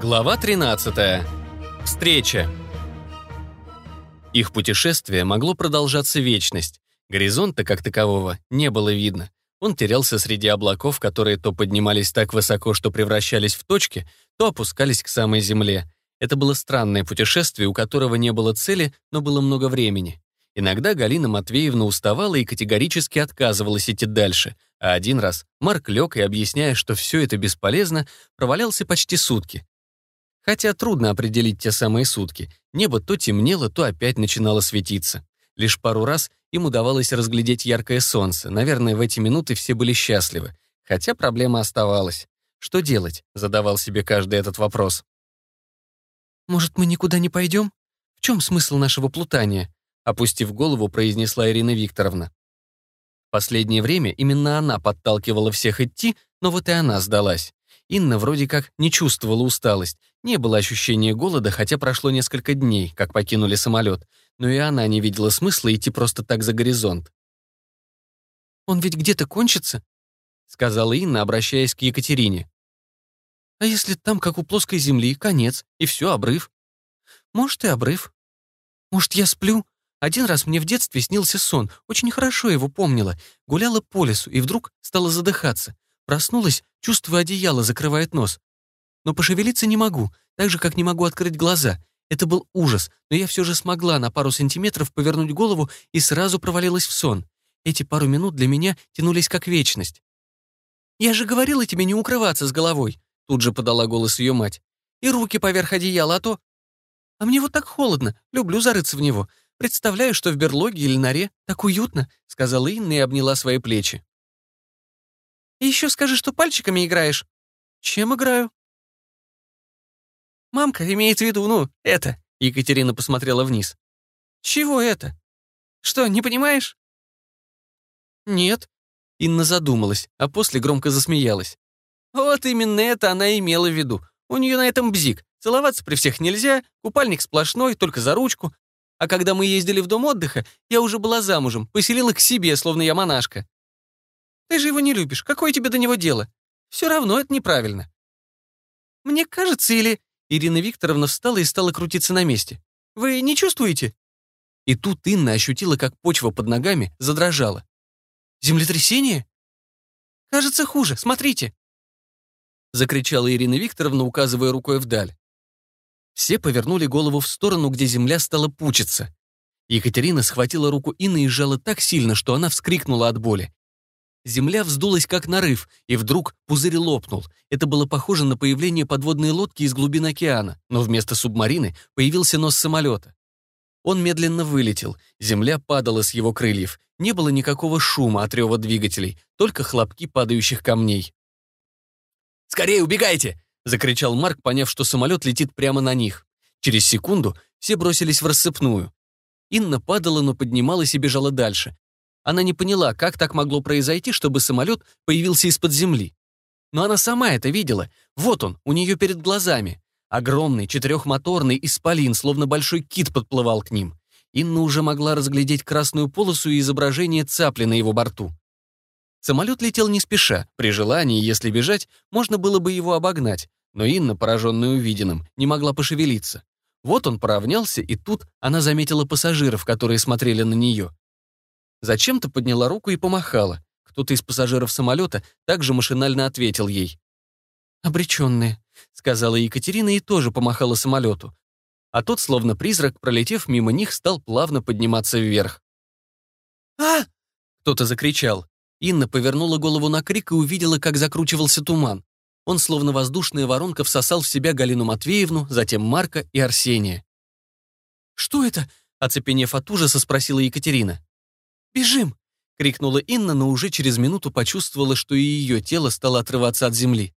Глава 13. Встреча. Их путешествие могло продолжаться вечность. Горизонта, как такового, не было видно. Он терялся среди облаков, которые то поднимались так высоко, что превращались в точки, то опускались к самой земле. Это было странное путешествие, у которого не было цели, но было много времени. Иногда Галина Матвеевна уставала и категорически отказывалась идти дальше, а один раз Марк лег и, объясняя, что все это бесполезно, провалялся почти сутки. Хотя трудно определить те самые сутки. Небо то темнело, то опять начинало светиться. Лишь пару раз им удавалось разглядеть яркое солнце. Наверное, в эти минуты все были счастливы. Хотя проблема оставалась. Что делать? Задавал себе каждый этот вопрос. «Может, мы никуда не пойдем? В чем смысл нашего плутания?» Опустив голову, произнесла Ирина Викторовна. Последнее время именно она подталкивала всех идти, но вот и она сдалась. Инна вроде как не чувствовала усталость, не было ощущения голода, хотя прошло несколько дней, как покинули самолет, но и она не видела смысла идти просто так за горизонт. «Он ведь где-то кончится?» — сказала Инна, обращаясь к Екатерине. «А если там, как у плоской земли, конец, и все, обрыв?» «Может, и обрыв. Может, я сплю? Один раз мне в детстве снился сон, очень хорошо его помнила. Гуляла по лесу и вдруг стала задыхаться. Проснулась, чувствую, одеяло закрывает нос. Но пошевелиться не могу, так же, как не могу открыть глаза. Это был ужас, но я все же смогла на пару сантиметров повернуть голову и сразу провалилась в сон. Эти пару минут для меня тянулись как вечность. «Я же говорила тебе не укрываться с головой», тут же подала голос ее мать. «И руки поверх одеяла, а то...» «А мне вот так холодно, люблю зарыться в него. Представляю, что в берлоге или норе так уютно», сказала Инна и обняла свои плечи. И еще скажи, что пальчиками играешь. Чем играю? Мамка имеет в виду, ну, это. Екатерина посмотрела вниз. Чего это? Что, не понимаешь? Нет. Инна задумалась, а после громко засмеялась. Вот именно это она имела в виду. У нее на этом бзик. Целоваться при всех нельзя, купальник сплошной, только за ручку. А когда мы ездили в дом отдыха, я уже была замужем, поселила к себе, словно я монашка. Ты же его не любишь. Какое тебе до него дело? Все равно это неправильно. Мне кажется, или... Ирина Викторовна встала и стала крутиться на месте. Вы не чувствуете? И тут Инна ощутила, как почва под ногами задрожала. Землетрясение? Кажется, хуже. Смотрите. Закричала Ирина Викторовна, указывая рукой вдаль. Все повернули голову в сторону, где земля стала пучиться. Екатерина схватила руку Инны и сжала так сильно, что она вскрикнула от боли. Земля вздулась как нарыв, и вдруг пузырь лопнул. Это было похоже на появление подводной лодки из глубин океана, но вместо субмарины появился нос самолета. Он медленно вылетел, земля падала с его крыльев. Не было никакого шума от рева двигателей, только хлопки падающих камней. «Скорее убегайте!» — закричал Марк, поняв, что самолет летит прямо на них. Через секунду все бросились в рассыпную. Инна падала, но поднималась и бежала дальше. Она не поняла, как так могло произойти, чтобы самолет появился из-под земли. Но она сама это видела. Вот он, у нее перед глазами. Огромный, четырехмоторный исполин, словно большой кит подплывал к ним. Инна уже могла разглядеть красную полосу и изображение цапли на его борту. Самолет летел не спеша. При желании, если бежать, можно было бы его обогнать. Но Инна, пораженная увиденным, не могла пошевелиться. Вот он поравнялся, и тут она заметила пассажиров, которые смотрели на нее. Зачем-то подняла руку и помахала. Кто-то из пассажиров самолета также машинально ответил ей. «Обреченные», — сказала Екатерина и тоже помахала самолету. А тот, словно призрак, пролетев мимо них, стал плавно подниматься вверх. «А!» — кто-то закричал. Инна повернула голову на крик и увидела, как закручивался туман. Он, словно воздушная воронка, всосал в себя Галину Матвеевну, затем Марка и Арсения. «Что это?» — оцепенев от ужаса, спросила Екатерина. «Бежим!» — крикнула Инна, но уже через минуту почувствовала, что и ее тело стало отрываться от земли.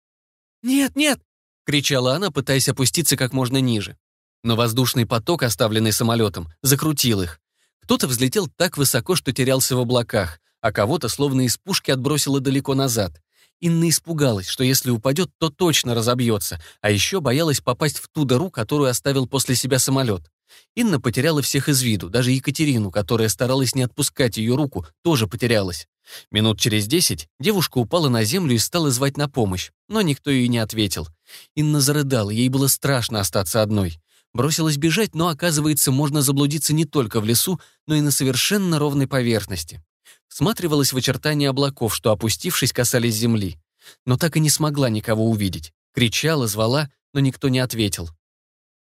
«Нет, нет!» — кричала она, пытаясь опуститься как можно ниже. Но воздушный поток, оставленный самолетом, закрутил их. Кто-то взлетел так высоко, что терялся в облаках, а кого-то словно из пушки отбросило далеко назад. Инна испугалась, что если упадет, то точно разобьется, а еще боялась попасть в ту дыру, которую оставил после себя самолет. Инна потеряла всех из виду, даже Екатерину, которая старалась не отпускать ее руку, тоже потерялась. Минут через десять девушка упала на землю и стала звать на помощь, но никто ей не ответил. Инна зарыдала, ей было страшно остаться одной. Бросилась бежать, но, оказывается, можно заблудиться не только в лесу, но и на совершенно ровной поверхности. Всматривалась в очертания облаков, что, опустившись, касались земли. Но так и не смогла никого увидеть. Кричала, звала, но никто не ответил.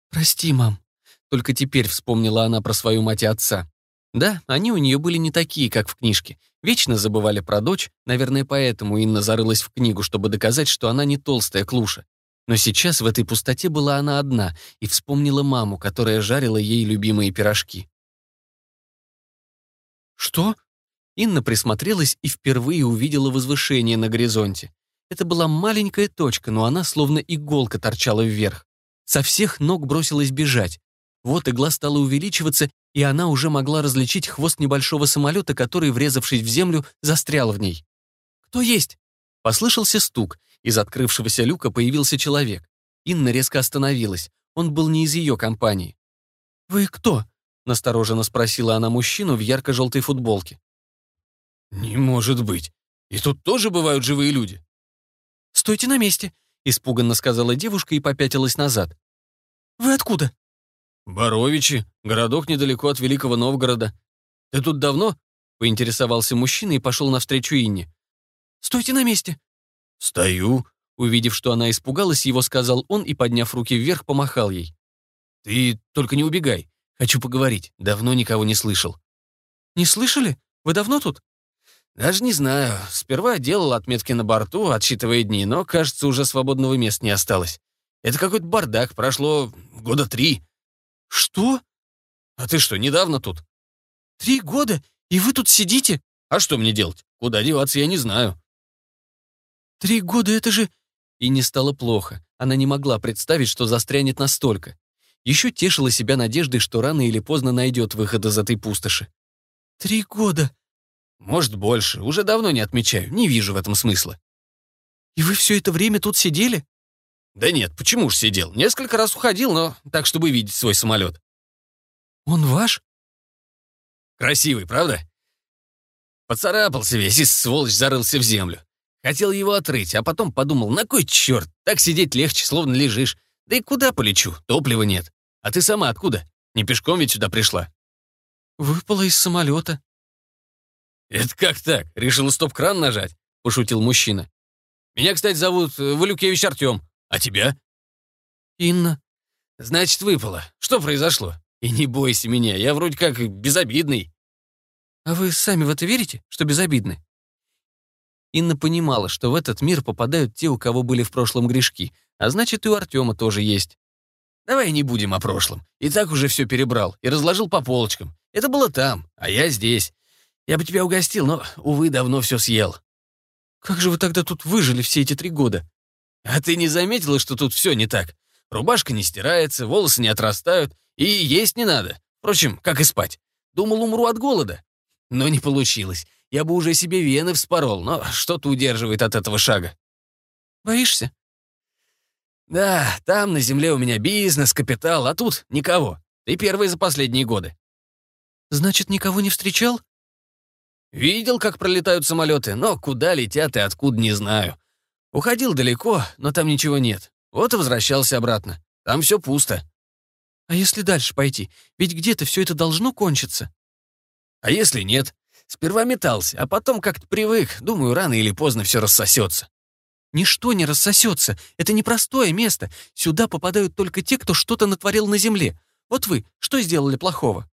«Прости, мам». Только теперь вспомнила она про свою мать и отца. Да, они у нее были не такие, как в книжке. Вечно забывали про дочь, наверное, поэтому Инна зарылась в книгу, чтобы доказать, что она не толстая клуша. Но сейчас в этой пустоте была она одна и вспомнила маму, которая жарила ей любимые пирожки. «Что?» Инна присмотрелась и впервые увидела возвышение на горизонте. Это была маленькая точка, но она словно иголка торчала вверх. Со всех ног бросилась бежать. Вот игла стала увеличиваться, и она уже могла различить хвост небольшого самолета, который, врезавшись в землю, застрял в ней. «Кто есть?» Послышался стук. Из открывшегося люка появился человек. Инна резко остановилась. Он был не из ее компании. «Вы кто?» — настороженно спросила она мужчину в ярко-желтой футболке. «Не может быть. И тут тоже бывают живые люди?» «Стойте на месте», — испуганно сказала девушка и попятилась назад. «Вы откуда?» «Боровичи, городок недалеко от Великого Новгорода. Ты тут давно?» — поинтересовался мужчина и пошел навстречу Инне. «Стойте на месте!» «Стою!» Увидев, что она испугалась, его сказал он и, подняв руки вверх, помахал ей. «Ты только не убегай. Хочу поговорить. Давно никого не слышал». «Не слышали? Вы давно тут?» «Даже не знаю. Сперва делал отметки на борту, отсчитывая дни, но, кажется, уже свободного места не осталось. Это какой-то бардак. Прошло года три». «Что?» «А ты что, недавно тут?» «Три года? И вы тут сидите?» «А что мне делать? Куда деваться, я не знаю». «Три года — это же...» И не стало плохо. Она не могла представить, что застрянет настолько. Еще тешила себя надеждой, что рано или поздно найдет выход из этой пустоши. «Три года!» «Может, больше. Уже давно не отмечаю. Не вижу в этом смысла». «И вы все это время тут сидели?» «Да нет, почему ж сидел? Несколько раз уходил, но так, чтобы видеть свой самолет». «Он ваш?» «Красивый, правда?» Поцарапался весь и сволочь зарылся в землю. Хотел его отрыть, а потом подумал, на кой черт, так сидеть легче, словно лежишь. Да и куда полечу, топлива нет. А ты сама откуда? Не пешком ведь сюда пришла? Выпала из самолета. Это как так? Решила стоп-кран нажать? Пошутил мужчина. Меня, кстати, зовут э, Валюкевич Артем. А тебя? Инна. Значит, выпала. Что произошло? И не бойся меня, я вроде как безобидный. А вы сами в это верите, что безобидны? Инна понимала, что в этот мир попадают те, у кого были в прошлом грешки, а значит, и у Артема тоже есть. Давай не будем о прошлом. И так уже все перебрал и разложил по полочкам. Это было там, а я здесь. Я бы тебя угостил, но, увы, давно все съел. Как же вы тогда тут выжили все эти три года? А ты не заметила, что тут все не так? Рубашка не стирается, волосы не отрастают, и есть не надо. Впрочем, как и спать. Думал, умру от голода. Но не получилось. Я бы уже себе вены вспорол, но что-то удерживает от этого шага. Боишься? Да, там на земле у меня бизнес, капитал, а тут никого. Ты первый за последние годы. Значит, никого не встречал? Видел, как пролетают самолеты, но куда летят и откуда не знаю. Уходил далеко, но там ничего нет. Вот и возвращался обратно. Там все пусто. А если дальше пойти? Ведь где-то все это должно кончиться. А если нет? Сперва метался, а потом как-то привык. Думаю, рано или поздно все рассосется. Ничто не рассосется. Это непростое место. Сюда попадают только те, кто что-то натворил на земле. Вот вы, что сделали плохого?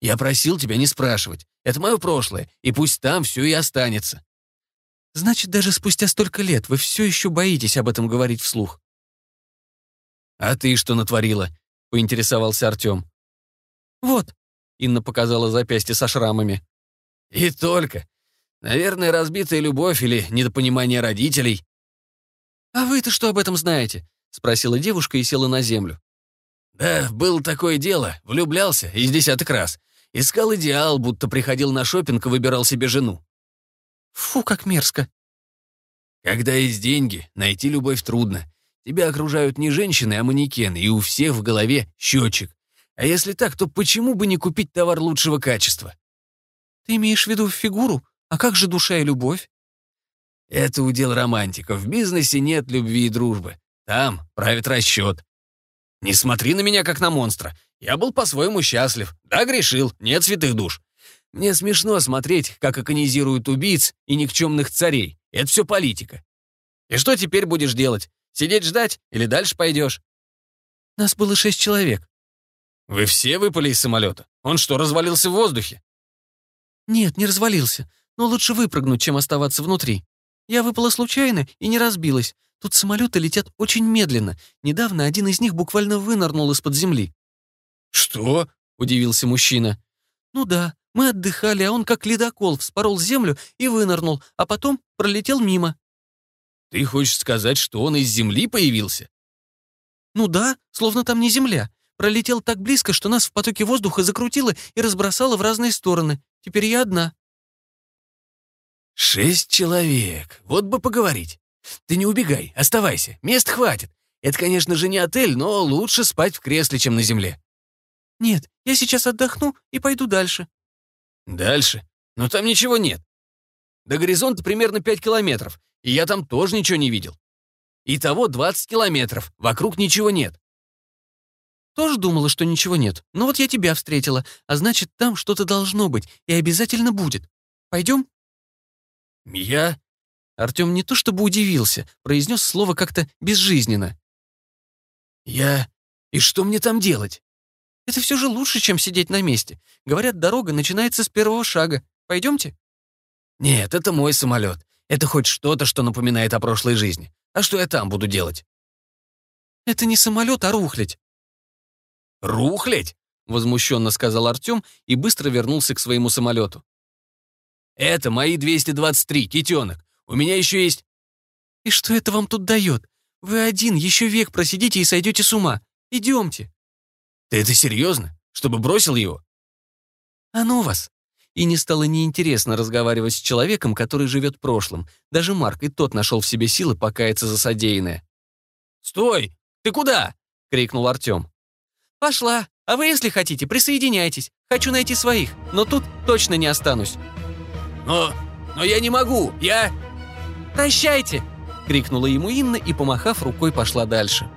Я просил тебя не спрашивать. Это мое прошлое, и пусть там все и останется. Значит, даже спустя столько лет вы все еще боитесь об этом говорить вслух. А ты что натворила? Поинтересовался Артем. Вот. Инна показала запястье со шрамами. И только. Наверное, разбитая любовь или недопонимание родителей. «А вы-то что об этом знаете?» — спросила девушка и села на землю. «Да, было такое дело. Влюблялся из десяток раз. Искал идеал, будто приходил на шопинг и выбирал себе жену». «Фу, как мерзко». «Когда есть деньги, найти любовь трудно. Тебя окружают не женщины, а манекены, и у всех в голове счетчик. А если так, то почему бы не купить товар лучшего качества?» «Ты имеешь в виду фигуру? А как же душа и любовь?» «Это удел романтиков. В бизнесе нет любви и дружбы. Там правит расчет. Не смотри на меня, как на монстра. Я был по-своему счастлив. Да, грешил, нет святых душ. Мне смешно смотреть, как оконизируют убийц и никчемных царей. Это все политика. И что теперь будешь делать? Сидеть ждать или дальше пойдешь? Нас было шесть человек. Вы все выпали из самолета? Он что, развалился в воздухе? Нет, не развалился. Но лучше выпрыгнуть, чем оставаться внутри. Я выпала случайно и не разбилась. Тут самолеты летят очень медленно. Недавно один из них буквально вынырнул из-под земли. «Что?» — удивился мужчина. «Ну да, мы отдыхали, а он как ледокол вспорол землю и вынырнул, а потом пролетел мимо». «Ты хочешь сказать, что он из земли появился?» «Ну да, словно там не земля. Пролетел так близко, что нас в потоке воздуха закрутило и разбросало в разные стороны. Теперь я одна». «Шесть человек. Вот бы поговорить. Ты не убегай, оставайся. Мест хватит. Это, конечно же, не отель, но лучше спать в кресле, чем на земле». «Нет, я сейчас отдохну и пойду дальше». «Дальше? Но там ничего нет. До горизонта примерно пять километров, и я там тоже ничего не видел. Итого 20 километров, вокруг ничего нет. Тоже думала, что ничего нет. Но вот я тебя встретила, а значит, там что-то должно быть и обязательно будет. Пойдем? Я? Артем не то чтобы удивился, произнес слово как-то безжизненно. Я? И что мне там делать? Это все же лучше, чем сидеть на месте. Говорят, дорога начинается с первого шага. Пойдемте? Нет, это мой самолет. Это хоть что-то, что напоминает о прошлой жизни. А что я там буду делать? Это не самолет, а рухлядь. «Рухлядь?» — возмущенно сказал Артем и быстро вернулся к своему самолету. «Это мои 223, китенок. У меня еще есть...» «И что это вам тут дает? Вы один еще век просидите и сойдете с ума. Идемте». «Ты это серьезно? Чтобы бросил его?» «А ну вас!» И не стало неинтересно разговаривать с человеком, который живет прошлым. Даже Марк и тот нашел в себе силы покаяться за содеянное. «Стой! Ты куда?» — крикнул Артем. «Пошла. А вы, если хотите, присоединяйтесь. Хочу найти своих, но тут точно не останусь». «Но... но я не могу. Я...» «Прощайте!» — крикнула ему Инна и, помахав рукой, пошла дальше.